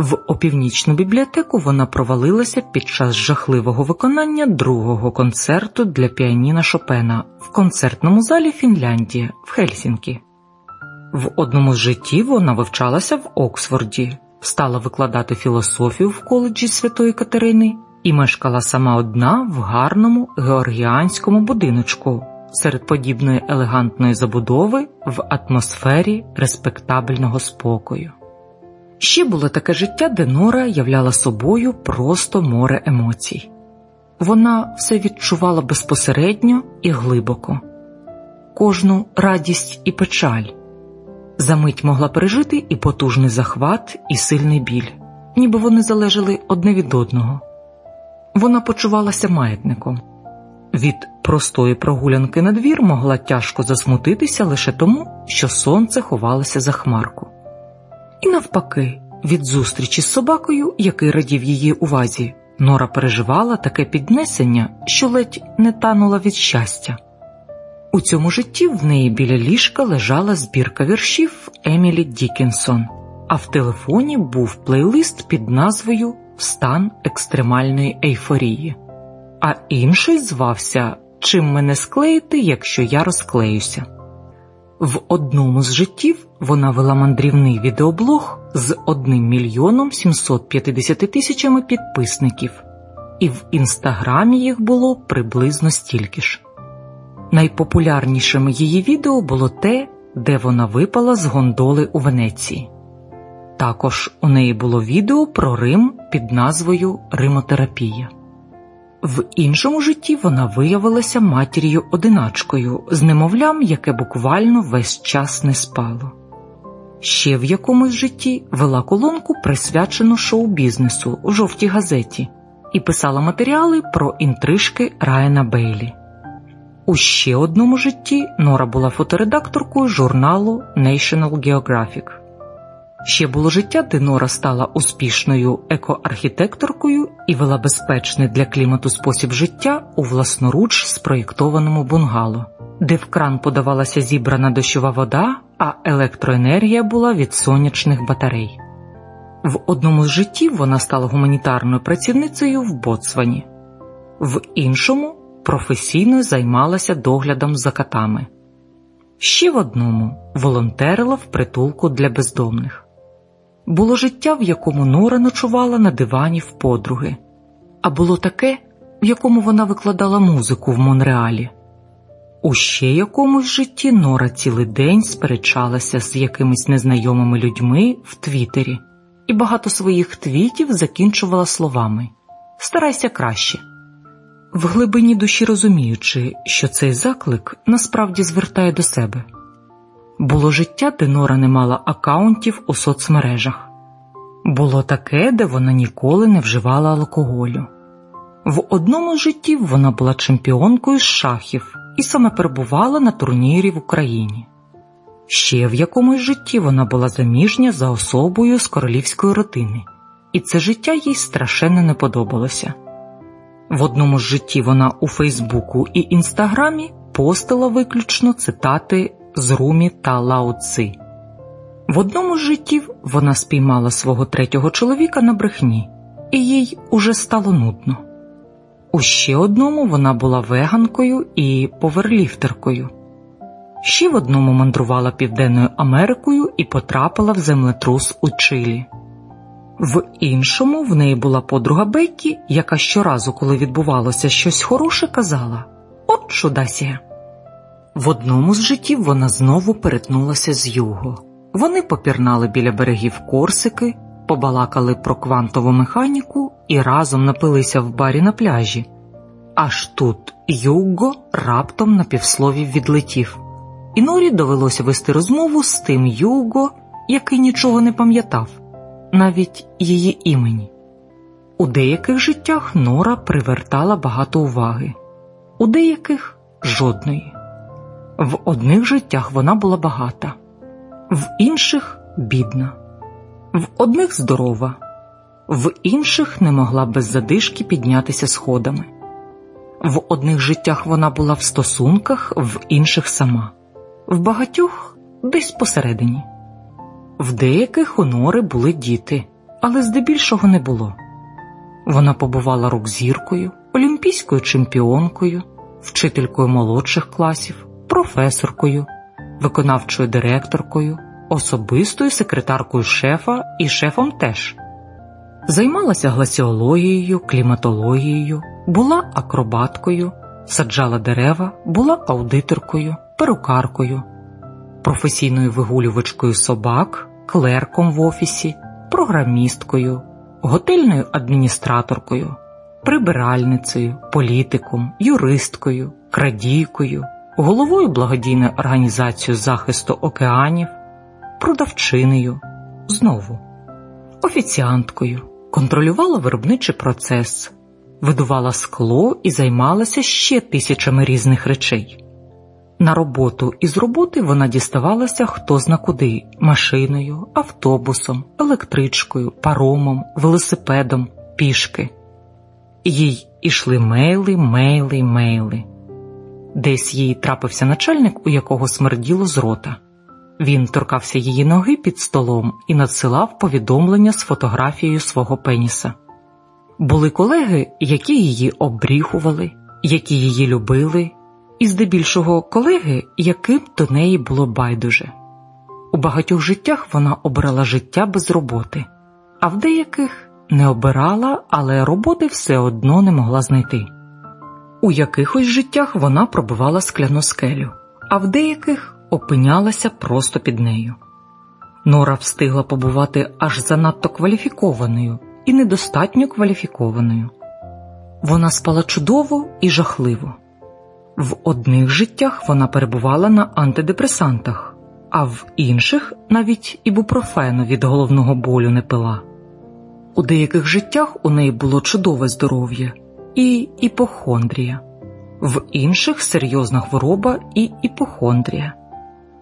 В опівнічну бібліотеку вона провалилася під час жахливого виконання другого концерту для піаніна Шопена в концертному залі Фінляндії в Хельсінкі. В одному з життів вона вивчалася в Оксфорді, стала викладати філософію в коледжі Святої Катерини і мешкала сама одна в гарному георгіанському будиночку серед подібної елегантної забудови в атмосфері респектабельного спокою. Ще було таке життя, де Нора являла собою просто море емоцій. Вона все відчувала безпосередньо і глибоко, кожну радість і печаль. За мить могла пережити і потужний захват, і сильний біль, ніби вони залежали одне від одного. Вона почувалася маятником. Від простої прогулянки на двір могла тяжко засмутитися лише тому, що сонце ховалося за хмарку. І навпаки, від зустрічі з собакою, який радів її увазі, Нора переживала таке піднесення, що ледь не танула від щастя. У цьому житті в неї біля ліжка лежала збірка віршів Емілі Дікінсон, а в телефоні був плейлист під назвою Стан екстремальної ейфорії, а інший звався Чим мене склеїти, якщо я розклеюся. В одному з життів вона вела мандрівний відеоблог з 1 мільйоном 750 тисячами підписників, і в інстаграмі їх було приблизно стільки ж. Найпопулярнішим її відео було те, де вона випала з гондоли у Венеції. Також у неї було відео про Рим під назвою Римотерапія. В іншому житті вона виявилася матір'ю одиначкою з немовлям, яке буквально весь час не спало. Ще в якомусь житті вела колонку, присвячену шоу-бізнесу у жовтій газеті, і писала матеріали про інтрижки Райана Бейлі. У ще одному житті Нора була фоторедакторкою журналу National Geographic. Ще було життя, де Нора стала успішною екоархітекторкою і вела безпечний для клімату спосіб життя у власноруч спроєктованому бунгало, де в кран подавалася зібрана дощова вода, а електроенергія була від сонячних батарей. В одному з життів вона стала гуманітарною працівницею в Боцвані, в іншому професійно займалася доглядом за котами. Ще в одному волонтерила в притулку для бездомних. Було життя, в якому Нора ночувала на дивані в подруги, а було таке, в якому вона викладала музику в Монреалі. У ще якомусь житті Нора цілий день сперечалася з якимись незнайомими людьми в Твіттері, і багато своїх твітів закінчувала словами Старайся краще. В глибині душі розуміючи, що цей заклик насправді звертає до себе. Було життя, де Нора не мала акаунтів у соцмережах, було таке, де вона ніколи не вживала алкоголю. В одному з життів вона була чемпіонкою з шахів і саме перебувала на турнірі в Україні. Ще в якомусь житті вона була заміжня за особою з королівської родини, і це життя їй страшенно не подобалося. В одному з житті вона у Фейсбуку і Інстаграмі постила виключно цитати з Румі та Лао Ци. В одному з життів вона спіймала свого третього чоловіка на брехні, і їй уже стало нудно. У ще одному вона була веганкою і поверліфтеркою. Ще в одному мандрувала Південною Америкою і потрапила в землетрус у Чилі. В іншому в неї була подруга Беккі, яка щоразу, коли відбувалося щось хороше, казала От чудасія. В одному з життів вона знову перетнулася з юго. Вони попірнали біля берегів Корсики, побалакали про квантову механіку і разом напилися в барі на пляжі. Аж тут Юго раптом на півслові відлетів, і Норі довелося вести розмову з тим Юго, який нічого не пам'ятав, навіть її імені. У деяких життях Нора привертала багато уваги, у деяких жодної. В одних життях вона була багата, в інших бідна, в одних здорова, в інших не могла без задишки піднятися сходами. В одних життях вона була в стосунках, в інших сама, в багатьох десь посередині. В деяких у Нори були діти, але здебільшого не було. Вона побувала рок-зіркою, олімпійською чемпіонкою, вчителькою молодших класів, професоркою, виконавчою директоркою, особистою секретаркою шефа і шефом теж. Займалася гласіологією, кліматологією, була акробаткою, саджала дерева, була аудиторкою, перукаркою, професійною вигулювачкою собак, клерком в офісі, програмісткою, готельною адміністраторкою, прибиральницею, політиком, юристкою, крадійкою, головою благодійної організації захисту океанів, продавчинею, знову, офіціанткою, контролювала виробничий процес, видувала скло і займалася ще тисячами різних речей. На роботу і з роботи вона діставалася хто зна куди машиною, автобусом, електричкою, паромом, велосипедом, пішки. Їй ішли мейли, мейли, мейли. Десь їй трапився начальник, у якого смерділо з рота. Він торкався її ноги під столом і надсилав повідомлення з фотографією свого пеніса. Були колеги, які її обріхували, які її любили і здебільшого колеги, яким до неї було байдуже. У багатьох життях вона обрала життя без роботи, а в деяких не обирала, але роботи все одно не могла знайти. У якихось життях вона пробивала скляну скелю, а в деяких опинялася просто під нею. Нора встигла побувати аж занадто кваліфікованою і недостатньо кваліфікованою. Вона спала чудово і жахливо. В одних життях вона перебувала на антидепресантах, а в інших навіть ібупрофену від головного болю не пила. У деяких життях у неї було чудове здоров'я і іпохондрія, в інших серйозна хвороба і іпохондрія.